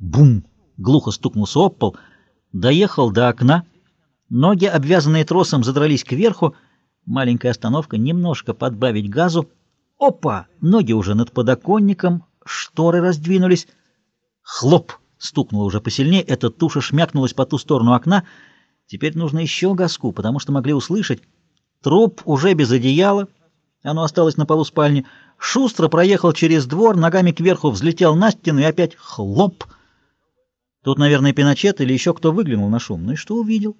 Бум! Глухо стукнулся об пол, доехал до окна, ноги, обвязанные тросом, задрались кверху, маленькая остановка, немножко подбавить газу. Опа! Ноги уже над подоконником, шторы раздвинулись. Хлоп! Стукнуло уже посильнее, эта туша шмякнулась по ту сторону окна. Теперь нужно еще газку, потому что могли услышать. Труп уже без одеяла, оно осталось на полу спальни. Шустро проехал через двор, ногами кверху взлетел на стену и опять хлоп! Тут, наверное, Пиночет или еще кто выглянул на шум. Ну и что увидел?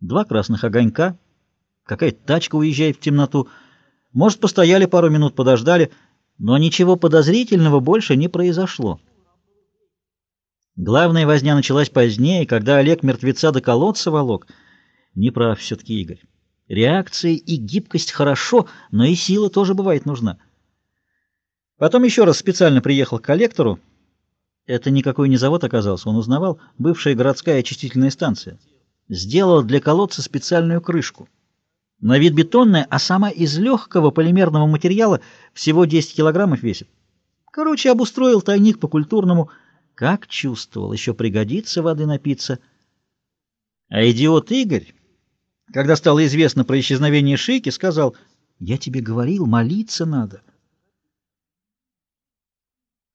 Два красных огонька, какая-то тачка уезжает в темноту. Может, постояли пару минут, подождали, но ничего подозрительного больше не произошло. Главная возня началась позднее, когда Олег мертвеца до колодца волок. Не прав все-таки Игорь. Реакция и гибкость хорошо, но и сила тоже бывает нужна. Потом еще раз специально приехал к коллектору, это никакой не завод оказался, он узнавал, бывшая городская очистительная станция. Сделал для колодца специальную крышку. На вид бетонная, а сама из легкого полимерного материала всего 10 килограммов весит. Короче, обустроил тайник по-культурному. Как чувствовал, еще пригодится воды напиться. А идиот Игорь, когда стало известно про исчезновение Шики, сказал, «Я тебе говорил, молиться надо».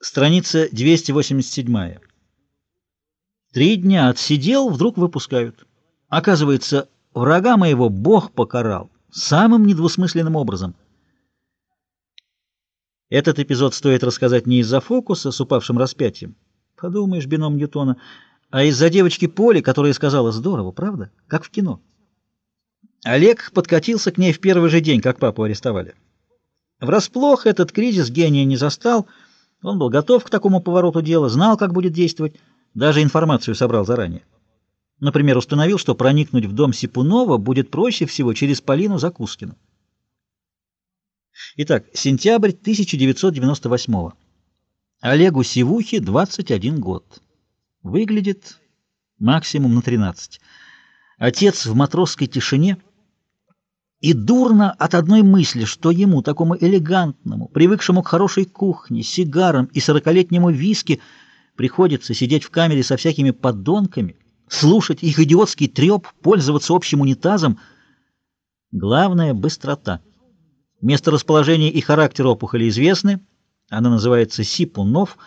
Страница 287. Три дня отсидел, вдруг выпускают. Оказывается, врага моего Бог покарал самым недвусмысленным образом. Этот эпизод стоит рассказать не из-за фокуса с упавшим распятием, подумаешь, бином Ньютона, а из-за девочки Поли, которая сказала «здорово, правда? Как в кино». Олег подкатился к ней в первый же день, как папу арестовали. Врасплох этот кризис гения не застал — он был готов к такому повороту дела, знал, как будет действовать, даже информацию собрал заранее. Например, установил, что проникнуть в дом Сипунова будет проще всего через Полину Закускину. Итак, сентябрь 1998 -го. Олегу Сивухе 21 год. Выглядит максимум на 13. Отец в матросской тишине – и дурно от одной мысли, что ему, такому элегантному, привыкшему к хорошей кухне, сигарам и сорокалетнему виски, приходится сидеть в камере со всякими подонками, слушать их идиотский треп, пользоваться общим унитазом. Главное — быстрота. Место расположения и характер опухоли известны, она называется Сипунов,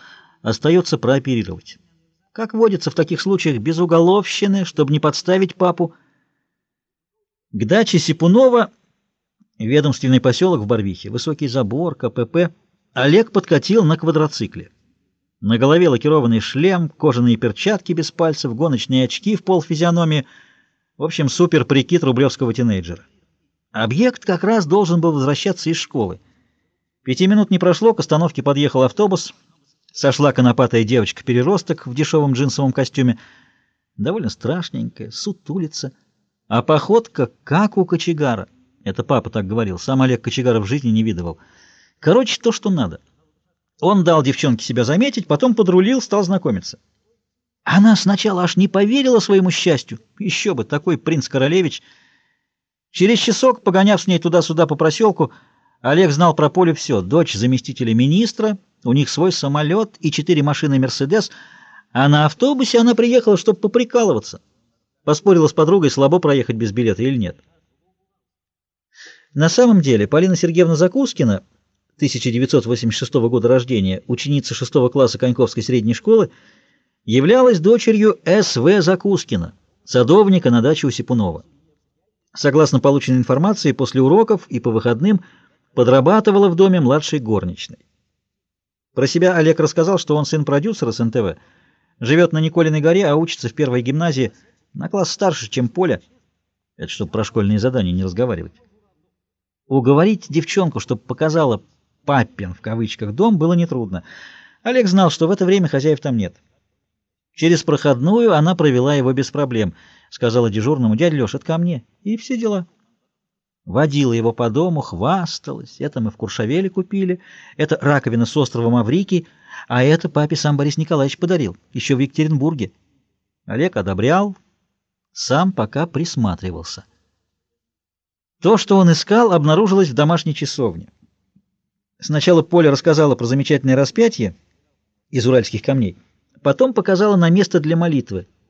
остается прооперировать. Как водится в таких случаях, без уголовщины, чтобы не подставить папу, к даче Сипунова, ведомственный поселок в Барвихе, высокий забор, КПП, Олег подкатил на квадроцикле. На голове лакированный шлем, кожаные перчатки без пальцев, гоночные очки в пол физиономии. В общем, супер-прикид рублевского тинейджера. Объект как раз должен был возвращаться из школы. Пяти минут не прошло, к остановке подъехал автобус. Сошла конопатая девочка-переросток в дешевом джинсовом костюме. Довольно страшненькая, сутулица. А походка как у кочегара. Это папа так говорил. Сам Олег кочегара в жизни не видывал. Короче, то, что надо. Он дал девчонке себя заметить, потом подрулил, стал знакомиться. Она сначала аж не поверила своему счастью. Еще бы, такой принц-королевич. Через часок, погоняв с ней туда-сюда по проселку, Олег знал про поле все. Дочь заместителя министра, у них свой самолет и четыре машины «Мерседес», а на автобусе она приехала, чтобы поприкалываться. Поспорила с подругой, слабо проехать без билета или нет. На самом деле Полина Сергеевна Закускина, 1986 года рождения, ученица 6 класса Коньковской средней школы, являлась дочерью С.В. Закускина, садовника на даче у Сипунова. Согласно полученной информации, после уроков и по выходным подрабатывала в доме младшей горничной. Про себя Олег рассказал, что он сын продюсера с НТВ, живет на Николиной горе, а учится в первой гимназии – на класс старше, чем Поля. Это чтобы про школьные задания не разговаривать. Уговорить девчонку, чтобы показала «папин» в кавычках дом, было нетрудно. Олег знал, что в это время хозяев там нет. Через проходную она провела его без проблем. Сказала дежурному, дядя Леша, это ко мне. И все дела. Водила его по дому, хвасталась. Это мы в Куршавеле купили. Это раковина с острова Маврикий. А это папе сам Борис Николаевич подарил. Еще в Екатеринбурге. Олег одобрял, сам пока присматривался. То, что он искал, обнаружилось в домашней часовне. Сначала Поля рассказала про замечательное распятие из уральских камней, Потом показала на место для молитвы.